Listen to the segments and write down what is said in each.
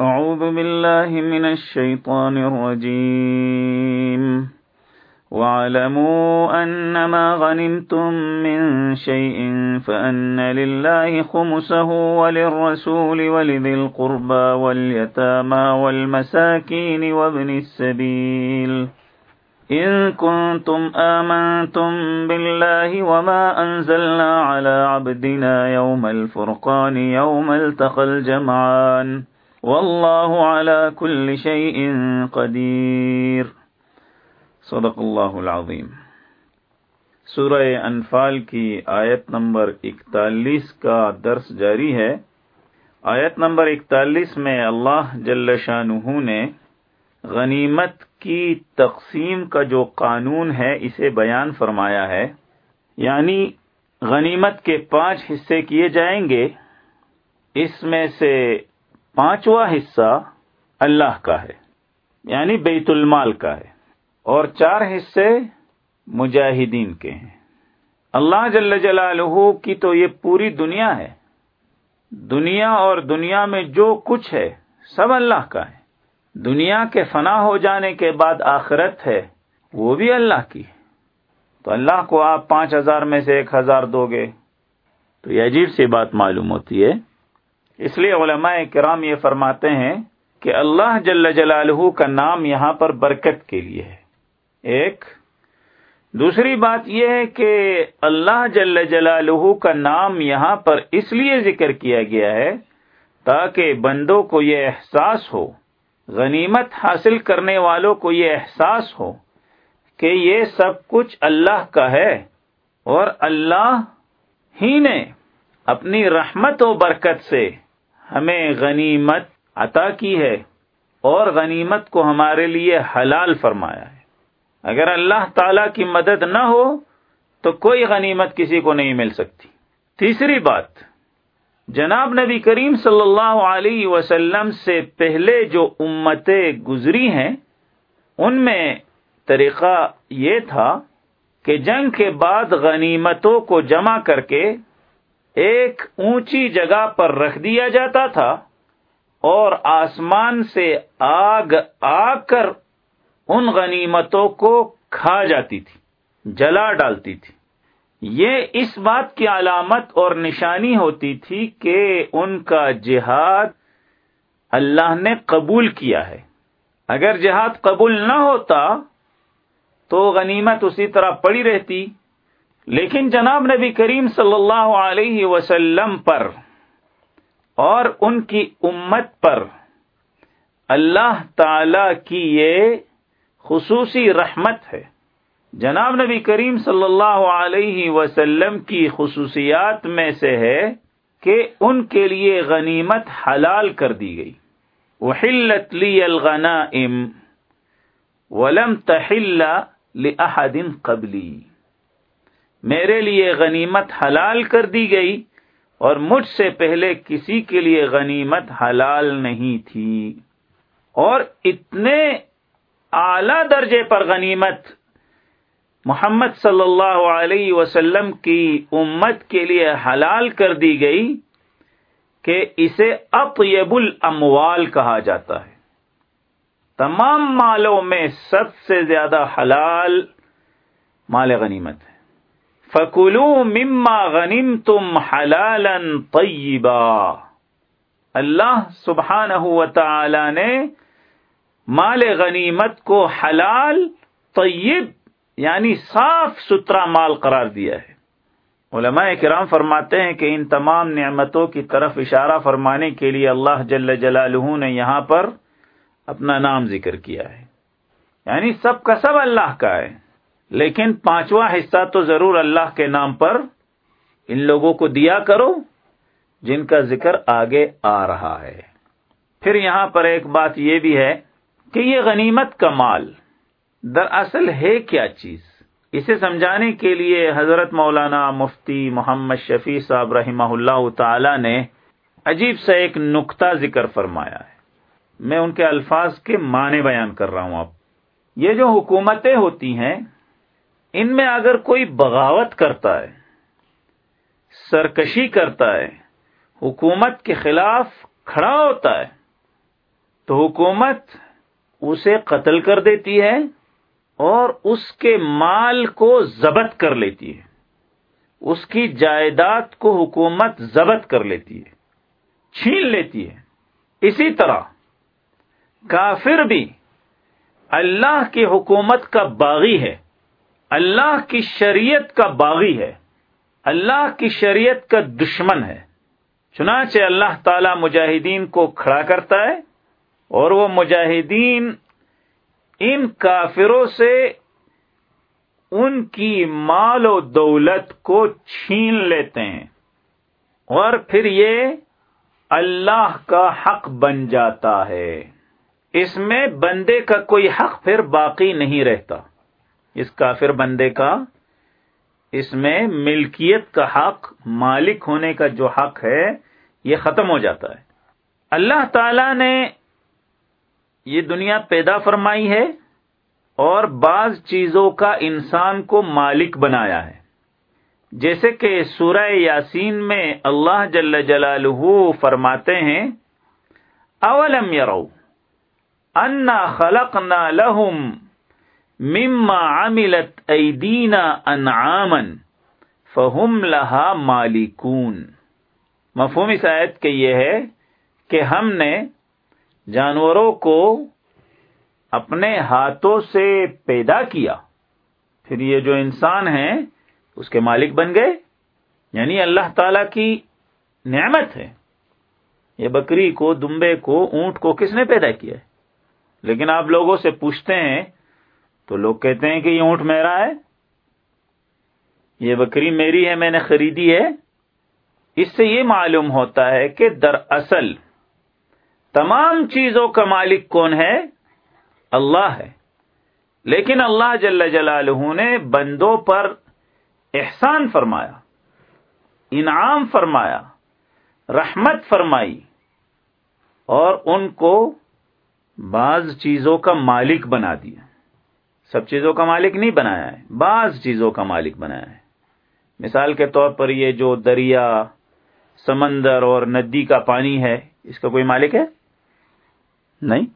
أعوذ بالله من الشيطان الرجيم. واعلموا أنما غنمتم من شيء فأن لله خمسه وللرسول ولذي القربى واليتامى والمساكين وابن السبيل. إن كنتم آمنتم بالله وما أنزلنا على عبدنا يوم الفرقان يوم التقى الجمعان. والله على كل شيء قدير صدق اللہ العظیم. سورہ انفال کی آیت نمبر اکتالیس کا درس جاری ہے. آیت نمبر اکتالیس میں اللہ جل شاہ نے غنیمت کی تقسیم کا جو قانون ہے اسے بیان فرمایا ہے. یعنی غنیمت کے پانچ حصے کیے جائیں گے. اس میں سے پانچواں حصہ اللہ کا ہے یعنی بیت المال کا ہے۔ اور چار حصے مجاہدین کے ہیں۔ اللہ جل جلالہ کی تو یہ پوری دنیا ہے۔ دنیا اور دنیا میں جو کچھ ہے، سب اللہ کا ہے۔ دنیا کے فنا ہو جانے کے بعد آخرت ہے، وہ بھی اللہ کی تو اللہ کو آپ پانچ ہزار میں سے ایک ہزار دو گے۔ تو یہ عجیب سی بات معلوم ہوتی ہے۔ اس لیے علماء کرام یہ فرماتے ہیں کہ اللہ جل جلالہ کا نام یہاں پر برکت کے لیے ہے۔ ایک، دوسری بات یہ ہے کہ اللہ جل جلالہ کا نام یہاں پر اس لیے ذکر کیا گیا ہے تاکہ بندوں کو یہ احساس ہو، غنیمت حاصل کرنے والوں کو یہ احساس ہو کہ یہ سب کچھ اللہ کا ہے اور اللہ ہی نے اپنی رحمت و برکت سے ہمیں غنیمت عطا کی ہے اور غنیمت کو ہمارے لیے حلال فرمایا ہے۔ اگر اللہ تعالی کی مدد نہ ہو تو کوئی غنیمت کسی کو نہیں مل سکتی۔ تیسری بات، جناب نبی کریم صلی اللہ علیہ وسلم سے پہلے جو امتیں گزری ہیں، ان میں طریقہ یہ تھا کہ جنگ کے بعد غنیمتوں کو جمع کر کے ایک اونچی جگہ پر رکھ دیا جاتا تھا اور آسمان سے آگ آ کر ان غنیمتوں کو کھا جاتی تھی، جلا ڈالتی تھی۔ یہ اس بات کی علامت اور نشانی ہوتی تھی کہ ان کا جہاد اللہ نے قبول کیا ہے۔ اگر جہاد قبول نہ ہوتا تو غنیمت اسی طرح پڑی رہتی۔ لیکن جناب نبی کریم صلی اللہ علیہ وسلم پر اور ان کی امت پر اللہ تعالی کی یہ خصوصی رحمت ہے۔ جناب نبی کریم صلی اللہ علیہ وسلم کی خصوصیات میں سے ہے کہ ان کے لیے غنیمت حلال کر دی گئی۔ وحلت لی الغنائم ولم تحل لأحد قبلی میرے لیے غنیمت حلال کر دی گئی اور مجھ سے پہلے کسی کے لیے غنیمت حلال نہیں تھی۔ اور اتنے اعلی درجے پر غنیمت محمد صلی اللہ علیہ وسلم کی امت کے لیے حلال کر دی گئی کہ اسے اطیب الاموال کہا جاتا ہے۔ تمام مالوں میں سب سے زیادہ حلال مال غنیمت ہے۔ فکلو مما غنیم تم حلال طیبا اللہ سبحان تعالی نے مال غنیمت کو حلال، طیب یعنی صاف ستھرا مال قرار دیا ہے۔ علماء کرام فرماتے ہیں کہ ان تمام نعمتوں کی طرف اشارہ فرمانے کے لیے اللہ جل جلالہ نے یہاں پر اپنا نام ذکر کیا ہے۔ یعنی سب کا سب اللہ کا ہے۔ لیکن پانچواں حصہ تو ضرور اللہ کے نام پر ان لوگوں کو دیا کرو جن کا ذکر آگے آ رہا ہے۔ پھر یہاں پر ایک بات یہ بھی ہے کہ یہ غنیمت کا مال دراصل ہے کیا چیز؟ اسے سمجھانے کے لیے حضرت مولانا مفتی محمد شفیع صاحب رحمہ اللہ تعالی نے عجیب سا ایک نقطہ ذکر فرمایا ہے۔ میں ان کے الفاظ کے معنی بیان کر رہا ہوں۔ اب یہ جو حکومتیں ہوتی ہیں ان میں اگر کوئی بغاوت کرتا ہے، سرکشی کرتا ہے، حکومت کے خلاف کھڑا ہوتا ہے، تو حکومت اسے قتل کر دیتی ہے اور اس کے مال کو ضبط کر لیتی ہے۔ اس کی جائیداد کو حکومت ضبط کر لیتی ہے، چھین لیتی ہے۔ اسی طرح کافر بھی اللہ کی حکومت کا باغی ہے۔ اللہ کی شریعت کا باغی ہے، اللہ کی شریعت کا دشمن ہے۔ چنانچہ اللہ تعالی مجاہدین کو کھڑا کرتا ہے اور وہ مجاہدین ان کافروں سے ان کی مال و دولت کو چھین لیتے ہیں۔ اور پھر یہ اللہ کا حق بن جاتا ہے۔ اس میں بندے کا کوئی حق پھر باقی نہیں رہتا۔ اس کافر بندے کا اس میں ملکیت کا حق، مالک ہونے کا جو حق ہے، یہ ختم ہو جاتا ہے۔ اللہ تعالی نے یہ دنیا پیدا فرمائی ہے اور بعض چیزوں کا انسان کو مالک بنایا ہے۔ جیسے کہ سورہ یاسین میں اللہ جل جلالہ فرماتے ہیں، اولم یرو انا خلقنا لهم مما عملت ایدینا انعاما فهم لها مالکون۔ مفہوم اس آیت کے یہ ہے کہ ہم نے جانوروں کو اپنے ہاتھوں سے پیدا کیا۔ پھر یہ جو انسان ہیں، اس کے مالک بن گئے۔ یعنی اللہ تعالی کی نعمت ہے۔ یہ بکری کو، دمبے کو، اونٹ کو کس نے پیدا کیا ہے؟ لیکن آپ لوگوں سے پوچھتے ہیں تو لوگ کہتے ہیں کہ یہ اونٹ میرا ہے، یہ بکری میری ہے، میں نے خریدی ہے۔ اس سے یہ معلوم ہوتا ہے کہ دراصل تمام چیزوں کا مالک کون ہے؟ اللہ ہے۔ لیکن اللہ جل جلالہ نے بندوں پر احسان فرمایا، انعام فرمایا، رحمت فرمائی اور ان کو بعض چیزوں کا مالک بنا دیا۔ سب چیزوں کا مالک نہیں بنایا ہے، بعض چیزوں کا مالک بنایا ہے۔ مثال کے طور پر یہ جو دریا، سمندر اور ندی کا پانی ہے، اس کا کوئی مالک ہے؟ نہیں۔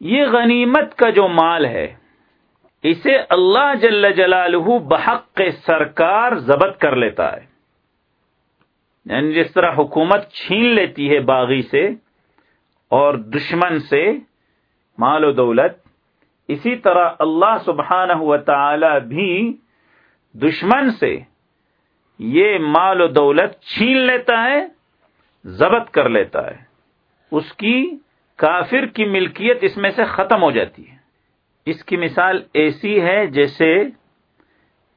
یہ غنیمت کا جو مال ہے، اسے اللہ جل جلالہ بحق سرکار ضبط کر لیتا ہے۔ یعنی جس طرح حکومت چھین لیتی ہے باغی سے اور دشمن سے، مال و دولت اسی طرح اللہ سبحانہ و تعالی بھی دشمن سے یہ مال و دولت چھین لیتا ہے، ضبط کر لیتا ہے۔ اس کی کافر کی ملکیت اس میں سے ختم ہو جاتی ہے۔ اس کی مثال ایسی ہے جیسے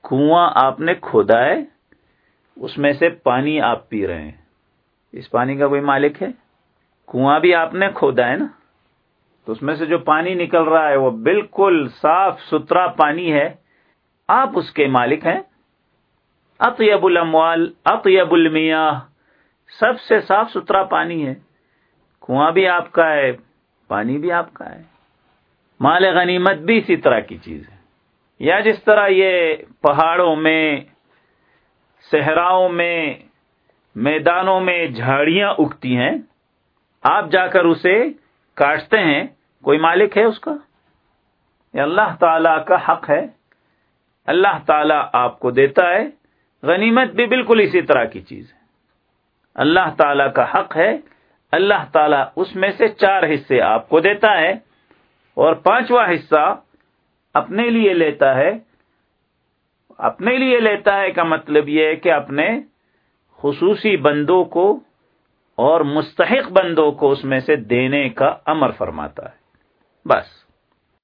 کنواں آپ نے کھودا ہے، اس میں سے پانی آپ پی رہے ہیں۔ اس پانی کا کوئی مالک ہے؟ کنواں بھی آپ نے کھودا ہے نا؟ تو اس میں سے جو پانی نکل رہا ہے وہ بالکل صاف ستھرا پانی ہے۔ آپ اس کے مالک ہیں۔ اطیب الاموال، اطیب المیاہ، سب سے صاف ستھرا پانی ہے۔ کنواں بھی آپ کا ہے، پانی بھی آپ کا ہے۔ مال غنیمت بھی اسی طرح کی چیز ہے۔ یا جس طرح یہ پہاڑوں میں، صحراؤں میں، میدانوں میں جھاڑیاں اگتی ہیں، آپ جا کر اسے کاٹتے ہیں، کوئی مالک ہے اس کا؟ یہ اللہ تعالی کا حق ہے۔ اللہ تعالی آپ کو دیتا ہے۔ غنیمت بھی بالکل اسی طرح کی چیز ہے۔ اللہ تعالی کا حق ہے۔ اللہ تعالیٰ اس میں سے چار حصے آپ کو دیتا ہے۔ اور پانچواں حصہ اپنے لیے لیتا ہے۔ اپنے لیے لیتا ہے کا مطلب یہ ہے کہ اپنے خصوصی بندوں کو اور مستحق بندوں کو اس میں سے دینے کا امر فرماتا ہے۔ بس۔